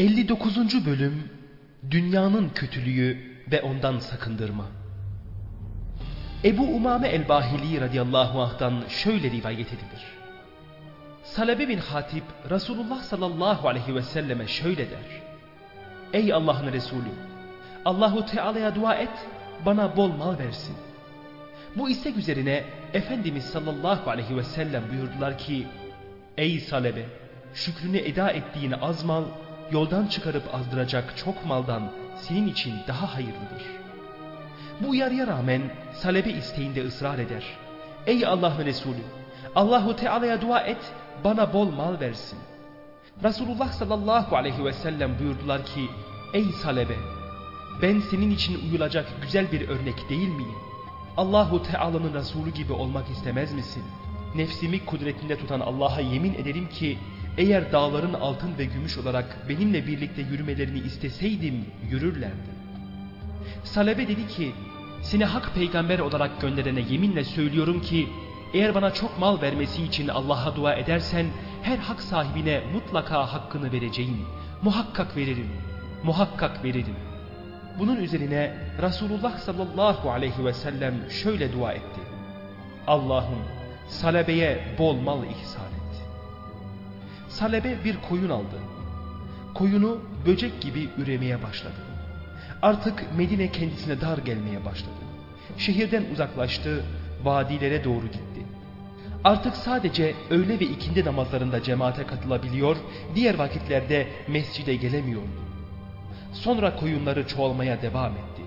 59. Bölüm Dünyanın Kötülüğü ve Ondan Sakındırma Ebu Umame el-Bahili radıyallahu anh'tan şöyle rivayet edilir. Salabe bin Hatip Resulullah sallallahu aleyhi ve selleme şöyle der. Ey Allah'ın Resulü! Allahu Teala'ya dua et, bana bol mal versin. Bu istek üzerine Efendimiz sallallahu aleyhi ve sellem buyurdular ki, Ey Salebe! Şükrünü eda ettiğin az mal, yoldan çıkarıp azdıracak çok maldan senin için daha hayırlıdır. Bu uyarıya rağmen Salebe isteğinde ısrar eder. Ey Allah'ın Resulü! Allahu Teala'ya dua et, bana bol mal versin. Resulullah sallallahu aleyhi ve sellem buyurdular ki, Ey Salebe! Ben senin için uyulacak güzel bir örnek değil miyim? Allahu Teala'nın Resulü gibi olmak istemez misin? Nefsimi kudretinde tutan Allah'a yemin ederim ki eğer dağların altın ve gümüş olarak benimle birlikte yürümelerini isteseydim yürürlerdi. Salebe dedi ki seni hak peygamber olarak gönderene yeminle söylüyorum ki eğer bana çok mal vermesi için Allah'a dua edersen her hak sahibine mutlaka hakkını vereceğim. Muhakkak veririm. Muhakkak veririm. Bunun üzerine Resulullah sallallahu aleyhi ve sellem şöyle dua etti. Allah'ım salebeye bol mal ihsan. Salebe bir koyun aldı. Koyunu böcek gibi üremeye başladı. Artık Medine kendisine dar gelmeye başladı. Şehirden uzaklaştı, vadilere doğru gitti. Artık sadece öğle ve ikindi namazlarında cemaate katılabiliyor, diğer vakitlerde mescide gelemiyordu. Sonra koyunları çoğalmaya devam etti.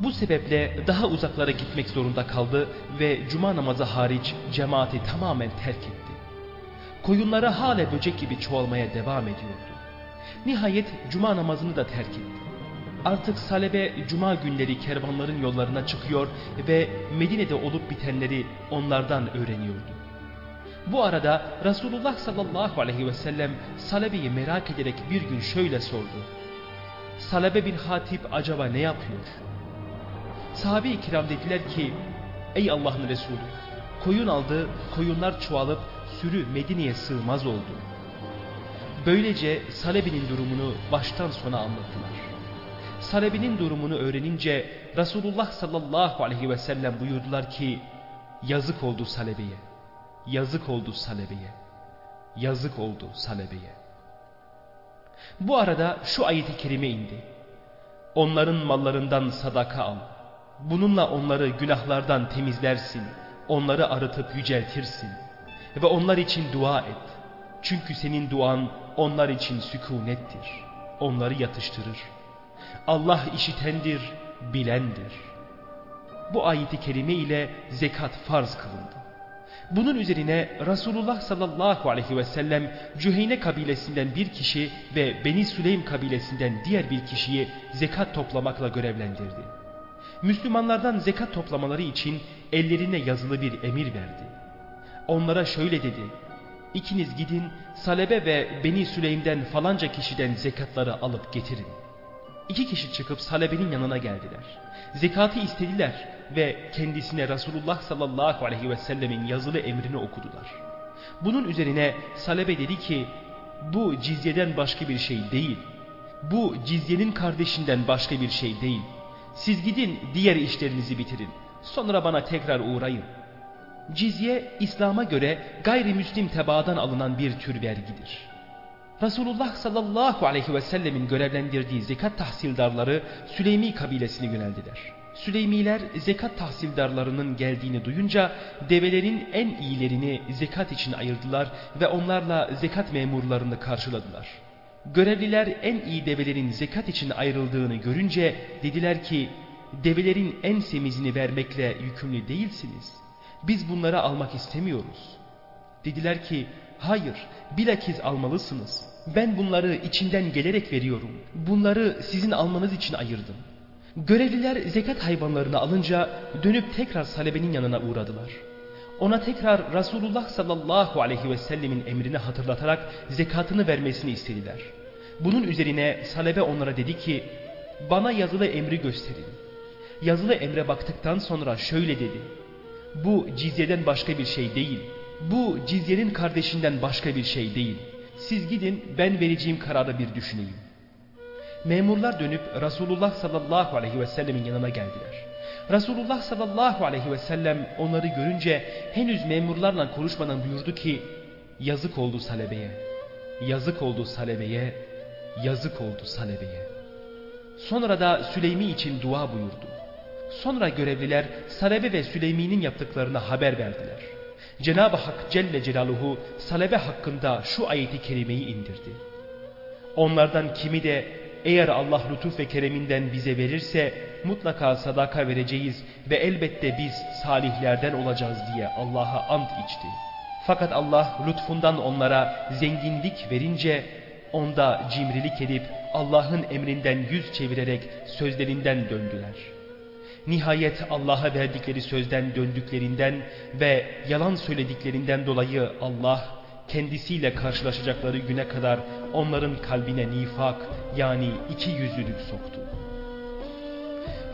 Bu sebeple daha uzaklara gitmek zorunda kaldı ve cuma namazı hariç cemaati tamamen terk etti. Koyunları hala böcek gibi çoğalmaya devam ediyordu. Nihayet cuma namazını da terk etti. Artık Salebe cuma günleri kervanların yollarına çıkıyor ve Medine'de olup bitenleri onlardan öğreniyordu. Bu arada Resulullah sallallahu aleyhi ve sellem Salebe'yi merak ederek bir gün şöyle sordu. Salebe bin Hatip acaba ne yapıyor? Sahabe-i kiram dediler ki ey Allah'ın Resulü koyun aldı koyunlar çoğalıp sürü Medine'ye sığmaz oldu. Böylece Salebe'nin durumunu baştan sona anlattılar. Salebe'nin durumunu öğrenince Resulullah sallallahu aleyhi ve sellem buyurdular ki yazık oldu Salebe'ye, yazık oldu Salebe'ye, yazık oldu Salebe'ye. Bu arada şu ayeti kerime indi. Onların mallarından sadaka al. Bununla onları günahlardan temizlersin. Onları arıtıp yüceltirsin. Ve onlar için dua et. Çünkü senin duan onlar için sükunettir. Onları yatıştırır. Allah işitendir, bilendir. Bu ayeti kerime ile zekat farz kılındı. Bunun üzerine Resulullah sallallahu aleyhi ve sellem Cüheyne kabilesinden bir kişi ve Beni Süleym kabilesinden diğer bir kişiyi zekat toplamakla görevlendirdi. Müslümanlardan zekat toplamaları için ellerine yazılı bir emir verdi. Onlara şöyle dedi. İkiniz gidin Salebe ve Beni Süleym'den falanca kişiden zekatları alıp getirin. İki kişi çıkıp Salebe'nin yanına geldiler. Zekatı istediler ve kendisine Resulullah sallallahu aleyhi ve sellemin yazılı emrini okudular. Bunun üzerine Salebe dedi ki bu cizyeden başka bir şey değil. Bu cizyenin kardeşinden başka bir şey değil. Siz gidin diğer işlerinizi bitirin. Sonra bana tekrar uğrayın. Cizye İslam'a göre gayrimüslim tebaadan alınan bir tür vergidir. Resulullah sallallahu aleyhi ve sellemin görevlendirdiği zekat tahsildarları Süleymi kabilesine yöneldiler. Süleymiler zekat tahsildarlarının geldiğini duyunca develerin en iyilerini zekat için ayırdılar ve onlarla zekat memurlarını karşıladılar. Görevliler en iyi develerin zekat için ayrıldığını görünce dediler ki develerin en semizini vermekle yükümlü değilsiniz. Biz bunları almak istemiyoruz. Dediler ki hayır bilakis almalısınız. Ben bunları içinden gelerek veriyorum. Bunları sizin almanız için ayırdım. Görevliler zekat hayvanlarını alınca dönüp tekrar Salebe'nin yanına uğradılar. Ona tekrar Resulullah sallallahu aleyhi ve sellemin emrini hatırlatarak zekatını vermesini istediler. Bunun üzerine Salebe onlara dedi ki bana yazılı emri gösterin. Yazılı emre baktıktan sonra şöyle dedi. Bu cizyeden başka bir şey değil. Bu cizyenin kardeşinden başka bir şey değil. Siz gidin ben vereceğim kararı bir düşüneyim. Memurlar dönüp Resulullah sallallahu aleyhi ve sellemin yanına geldiler. Resulullah sallallahu aleyhi ve sellem onları görünce henüz memurlarla konuşmadan buyurdu ki yazık oldu salebeye, yazık oldu salebeye, yazık oldu salebeye. Sonra da Süleymi için dua buyurdu. Sonra görevliler Salebe ve Süleymi'nin yaptıklarını haber verdiler. Cenab-ı Hak Celle Celaluhu Salebe hakkında şu ayeti kerimeyi indirdi. Onlardan kimi de eğer Allah lütuf ve kereminden bize verirse mutlaka sadaka vereceğiz ve elbette biz salihlerden olacağız diye Allah'a ant içti. Fakat Allah lütfundan onlara zenginlik verince onda cimrilik edip Allah'ın emrinden yüz çevirerek sözlerinden döndüler. Nihayet Allah'a verdikleri sözden döndüklerinden ve yalan söylediklerinden dolayı Allah kendisiyle karşılaşacakları güne kadar onların kalbine nifak yani iki yüzlülük soktu.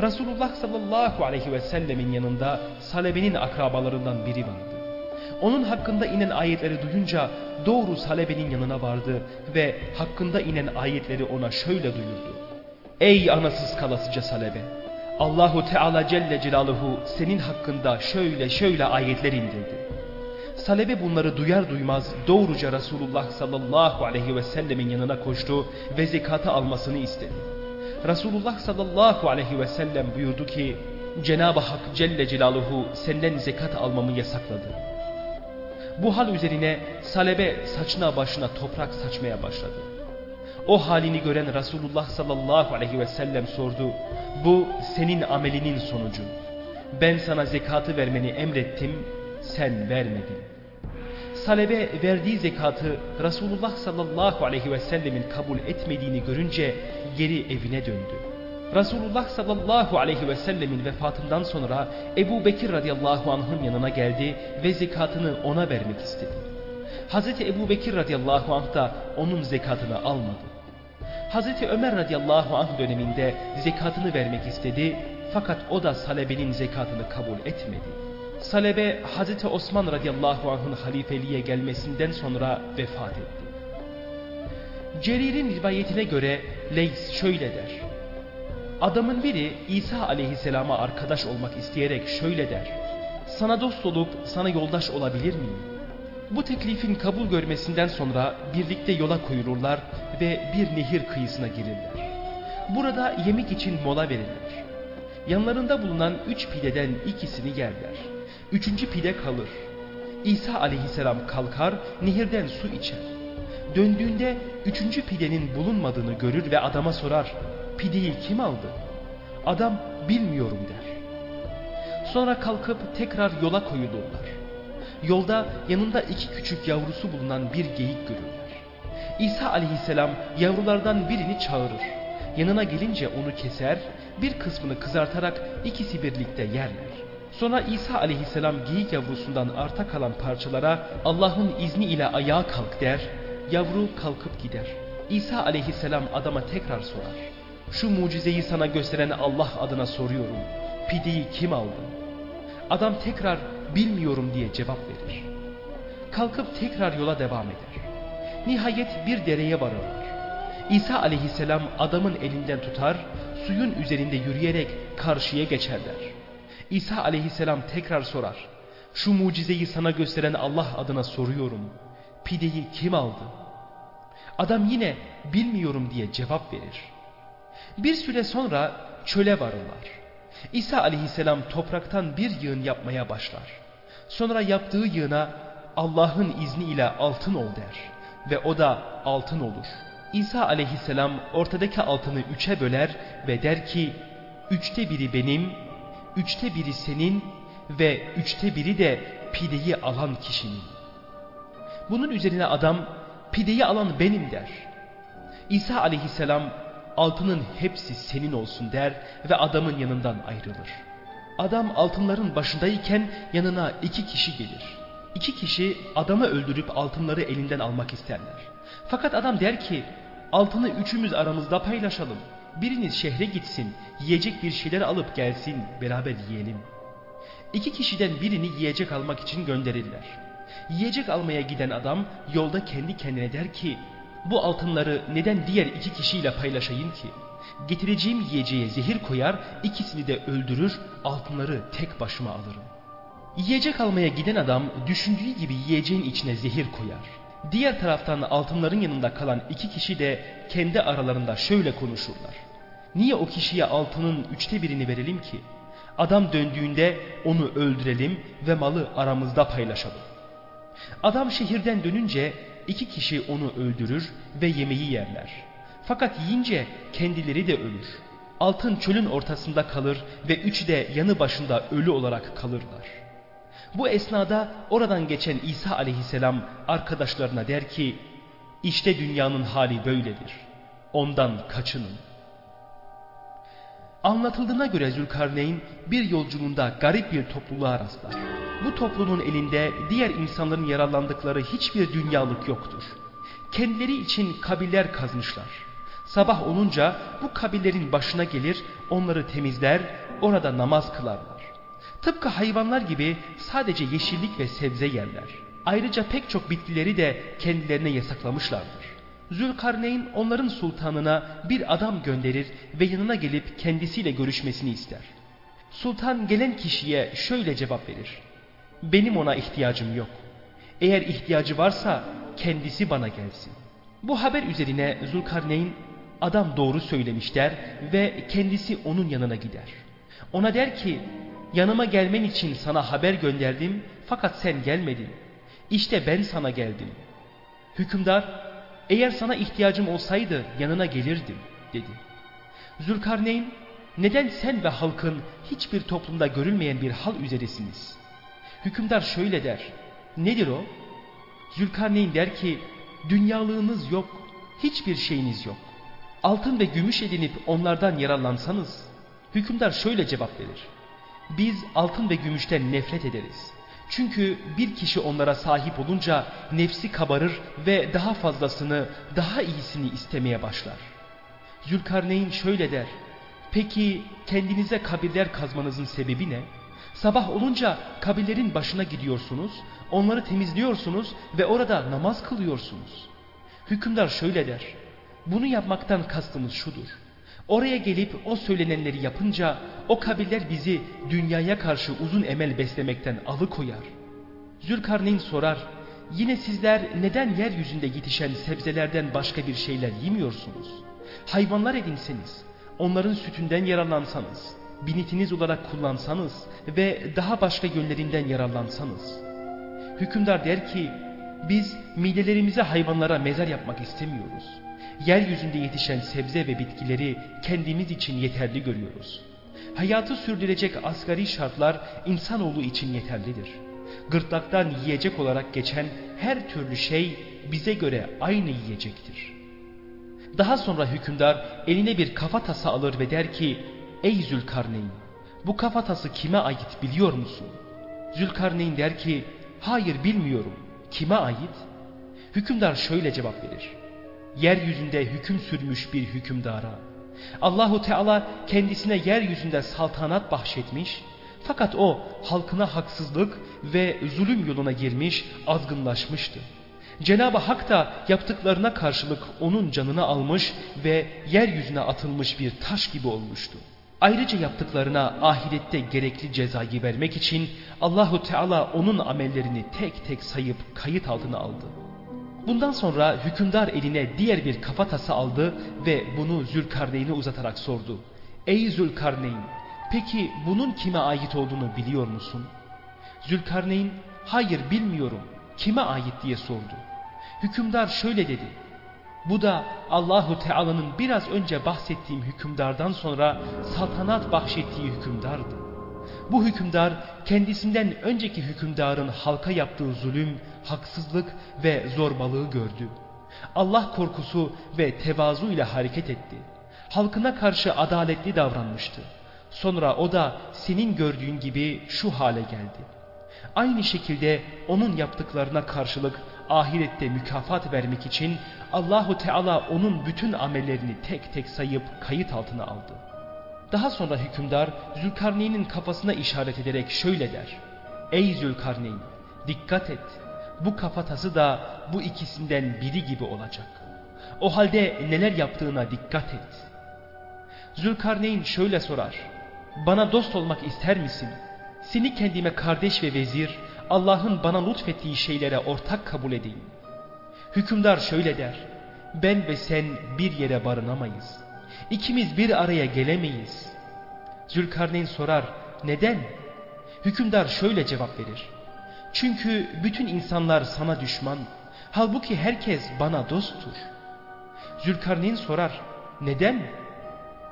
Resulullah sallallahu aleyhi ve sellemin yanında Salebe'nin akrabalarından biri vardı. Onun hakkında inen ayetleri duyunca doğru Salebe'nin yanına vardı ve hakkında inen ayetleri ona şöyle duyurdu. Ey anasız kalasıca Salebe! Allahu Teala Celle Celaluhu senin hakkında şöyle şöyle ayetler indirdi. Salebe bunları duyar duymaz doğruca Resulullah sallallahu aleyhi ve sellemin yanına koştu ve zekatı almasını istedi. Resulullah sallallahu aleyhi ve sellem buyurdu ki Cenab-ı Hak Celle Celaluhu senden zekat almamı yasakladı. Bu hal üzerine Salebe saçına başına toprak saçmaya başladı. O halini gören Resulullah sallallahu aleyhi ve sellem sordu. Bu senin amelinin sonucu. Ben sana zekatı vermeni emrettim, sen vermedin. Salebe verdiği zekatı Resulullah sallallahu aleyhi ve sellemin kabul etmediğini görünce geri evine döndü. Resulullah sallallahu aleyhi ve sellemin vefatından sonra Ebu Bekir radıyallahu anh'ın yanına geldi ve zekatını ona vermek istedi. Hazreti Ebu Bekir radıyallahu anh da onun zekatını almadı. Hazreti Ömer radıyallahu anh döneminde zekatını vermek istedi fakat o da Salebe'nin zekatını kabul etmedi. Salebe Hazreti Osman radıyallahu anh'ın halifeliğe gelmesinden sonra vefat etti. Cerir'in rivayetine göre Leys şöyle der. Adamın biri İsa aleyhisselama arkadaş olmak isteyerek şöyle der. Sana dost olup sana yoldaş olabilir miyim? Bu teklifin kabul görmesinden sonra birlikte yola koyulurlar ve bir nehir kıyısına girirler. Burada yemek için mola verirler. Yanlarında bulunan üç pideden ikisini yerler. Üçüncü pide kalır. İsa aleyhisselam kalkar, nehirden su içer. Döndüğünde üçüncü pidenin bulunmadığını görür ve adama sorar. Pideyi kim aldı? Adam bilmiyorum der. Sonra kalkıp tekrar yola koyulurlar. Yolda yanında iki küçük yavrusu bulunan bir geyik görürler. İsa aleyhisselam yavrulardan birini çağırır. Yanına gelince onu keser, bir kısmını kızartarak ikisi birlikte yerler. Sonra İsa aleyhisselam geyik yavrusundan arta kalan parçalara Allah'ın izni ile ayağa kalk der, yavru kalkıp gider. İsa aleyhisselam adama tekrar sorar. Şu mucizeyi sana gösteren Allah adına soruyorum. Pideyi kim aldı? Adam tekrar bilmiyorum diye cevap verir. Kalkıp tekrar yola devam eder. Nihayet bir dereye varırlar. İsa aleyhisselam adamın elinden tutar, suyun üzerinde yürüyerek karşıya geçerler. İsa aleyhisselam tekrar sorar. Şu mucizeyi sana gösteren Allah adına soruyorum. Pideyi kim aldı? Adam yine bilmiyorum diye cevap verir. Bir süre sonra çöle varırlar. İsa aleyhisselam topraktan bir yığın yapmaya başlar. Sonra yaptığı yığına Allah'ın izniyle altın ol der. Ve o da altın olur. İsa aleyhisselam ortadaki altını üçe böler ve der ki, üçte biri benim, üçte biri senin ve üçte biri de pideyi alan kişinin. Bunun üzerine adam, pideyi alan benim der. İsa aleyhisselam altının hepsi senin olsun der ve adamın yanından ayrılır. Adam altınların başındayken yanına iki kişi gelir. İki kişi adamı öldürüp altınları elinden almak isterler. Fakat adam der ki altını üçümüz aramızda paylaşalım. Biriniz şehre gitsin, yiyecek bir şeyler alıp gelsin, beraber yiyelim. İki kişiden birini yiyecek almak için gönderirler. Yiyecek almaya giden adam yolda kendi kendine der ki Bu altınları neden diğer iki kişiyle paylaşayım ki? Getireceğim yiyeceğe zehir koyar, ikisini de öldürür, altınları tek başıma alırım. Yiyecek almaya giden adam düşündüğü gibi yiyeceğin içine zehir koyar. Diğer taraftan altınların yanında kalan iki kişi de kendi aralarında şöyle konuşurlar. Niye o kişiye altının üçte birini verelim ki? Adam döndüğünde onu öldürelim ve malı aramızda paylaşalım. Adam şehirden dönünce iki kişi onu öldürür ve yemeği yerler. Fakat yiyince kendileri de ölür. Altın çölün ortasında kalır ve üçü de yanı başında ölü olarak kalırlar. Bu esnada oradan geçen İsa aleyhisselam arkadaşlarına der ki, işte dünyanın hali böyledir. Ondan kaçının. Anlatıldığına göre Zülkarneyn bir yolculuğunda garip bir topluluğa rastlar. Bu topluluğun elinde diğer insanların yararlandıkları hiçbir dünyalık yoktur. Kendileri için kabiller kazmışlar. Sabah olunca bu kabillerin başına gelir, onları temizler, orada namaz kılarlar. Tıpkı hayvanlar gibi sadece yeşillik ve sebze yerler. Ayrıca pek çok bitkileri de kendilerine yasaklamışlardır. Zülkarneyn onların sultanına bir adam gönderir ve yanına gelip kendisiyle görüşmesini ister. Sultan gelen kişiye şöyle cevap verir. Benim ona ihtiyacım yok. Eğer ihtiyacı varsa kendisi bana gelsin. Bu haber üzerine Zulkarneyn adam doğru söylemiş der ve kendisi onun yanına gider. Ona der ki yanıma gelmen için sana haber gönderdim fakat sen gelmedin. İşte ben sana geldim. Hükümdar eğer sana ihtiyacım olsaydı yanına gelirdim dedi. Zülkarneyn neden sen ve halkın hiçbir toplumda görülmeyen bir hal üzeresiniz? Hükümdar şöyle der. Nedir o? Zülkarneyn der ki dünyalığınız yok, hiçbir şeyiniz yok. Altın ve gümüş edinip onlardan yararlansanız, hükümdar şöyle cevap verir. Biz altın ve gümüşten nefret ederiz. Çünkü bir kişi onlara sahip olunca nefsi kabarır ve daha fazlasını, daha iyisini istemeye başlar. Zülkarneyn şöyle der. Peki kendinize kabirler kazmanızın sebebi ne? Sabah olunca kabirlerin başına gidiyorsunuz, onları temizliyorsunuz ve orada namaz kılıyorsunuz. Hükümdar şöyle der. Bunu yapmaktan kastımız şudur. Oraya gelip o söylenenleri yapınca o kabiller bizi dünyaya karşı uzun emel beslemekten alıkoyar. Zülkarneyn sorar, yine sizler neden yeryüzünde yetişen sebzelerden başka bir şeyler yemiyorsunuz? Hayvanlar edinseniz, onların sütünden yararlansanız, binitiniz olarak kullansanız ve daha başka yönlerinden yararlansanız. Hükümdar der ki, biz midelerimize hayvanlara mezar yapmak istemiyoruz.'' Yeryüzünde yetişen sebze ve bitkileri kendimiz için yeterli görüyoruz. Hayatı sürdürecek asgari şartlar insanoğlu için yeterlidir. Gırtlaktan yiyecek olarak geçen her türlü şey bize göre aynı yiyecektir. Daha sonra hükümdar eline bir kafatası alır ve der ki, Ey Zülkarneyn, bu kafatası kime ait biliyor musun? Zülkarneyn der ki, hayır bilmiyorum, kime ait? Hükümdar şöyle cevap verir, yeryüzünde hüküm sürmüş bir hükümdara. Allahu Teala kendisine yeryüzünde saltanat bahşetmiş fakat o halkına haksızlık ve zulüm yoluna girmiş, azgınlaşmıştı. Cenab-ı Hak da yaptıklarına karşılık onun canını almış ve yeryüzüne atılmış bir taş gibi olmuştu. Ayrıca yaptıklarına ahirette gerekli cezayı vermek için Allahu Teala onun amellerini tek tek sayıp kayıt altına aldı. Bundan sonra hükümdar eline diğer bir kafatası aldı ve bunu Zülkarneyn'e uzatarak sordu. Ey Zülkarneyn peki bunun kime ait olduğunu biliyor musun? Zülkarneyn hayır bilmiyorum kime ait diye sordu. Hükümdar şöyle dedi. Bu da Allahu Teala'nın biraz önce bahsettiğim hükümdardan sonra saltanat bahşettiği hükümdardı. Bu hükümdar kendisinden önceki hükümdarın halka yaptığı zulüm, haksızlık ve zorbalığı gördü. Allah korkusu ve tevazu ile hareket etti. Halkına karşı adaletli davranmıştı. Sonra o da senin gördüğün gibi şu hale geldi. Aynı şekilde onun yaptıklarına karşılık ahirette mükafat vermek için Allahu Teala onun bütün amellerini tek tek sayıp kayıt altına aldı. Daha sonra hükümdar Zülkarneyn'in kafasına işaret ederek şöyle der. Ey Zülkarneyn dikkat et bu kafatası da bu ikisinden biri gibi olacak. O halde neler yaptığına dikkat et. Zülkarneyn şöyle sorar. Bana dost olmak ister misin? Seni kendime kardeş ve vezir, Allah'ın bana lütfettiği şeylere ortak kabul edeyim. Hükümdar şöyle der. Ben ve sen bir yere barınamayız. İkimiz bir araya gelemeyiz. Zülkarneyn sorar. Neden? Hükümdar şöyle cevap verir. Çünkü bütün insanlar sana düşman. Halbuki herkes bana dosttur. Zülkarneyn sorar. Neden?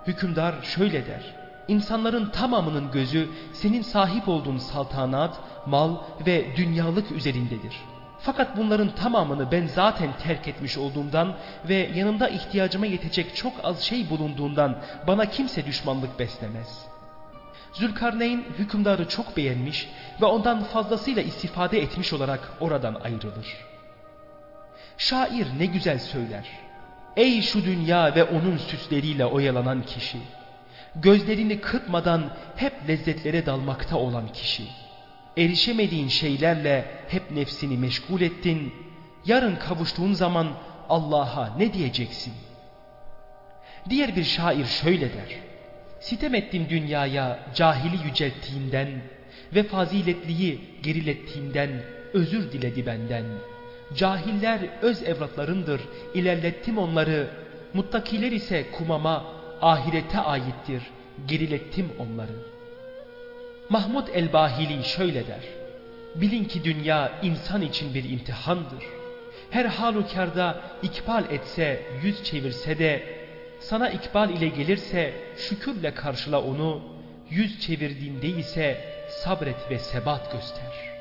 Hükümdar şöyle der. İnsanların tamamının gözü senin sahip olduğun saltanat, mal ve dünyalık üzerindedir. Fakat bunların tamamını ben zaten terk etmiş olduğumdan ve yanımda ihtiyacıma yetecek çok az şey bulunduğundan bana kimse düşmanlık beslemez. Zülkarneyn hükümdarı çok beğenmiş ve ondan fazlasıyla istifade etmiş olarak oradan ayrılır. Şair ne güzel söyler. Ey şu dünya ve onun süsleriyle oyalanan kişi! Gözlerini kırpmadan hep lezzetlere dalmakta olan kişi! Erişemediğin şeylerle hep nefsini meşgul ettin. Yarın kavuştuğun zaman Allah'a ne diyeceksin? Diğer bir şair şöyle der. Sitem ettim dünyaya cahili yücelttiğinden ve faziletliyi gerilettiğinden özür diledi benden. Cahiller öz evlatlarındır, ilerlettim onları. Muttakiler ise kumama, ahirete aittir, gerilettim onları.'' Mahmud el-Bahili şöyle der. Bilin ki dünya insan için bir imtihandır. Her halükarda ikbal etse, yüz çevirse de, sana ikbal ile gelirse şükürle karşıla onu, yüz çevirdiğinde ise sabret ve sebat göster.''